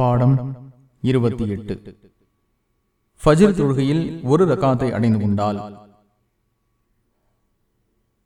பாடம் இருபத்தி எட்டு. ஃபஜிர் தொழுகையில் ஒரு ரகாத்தை அடைந்து கொண்டால்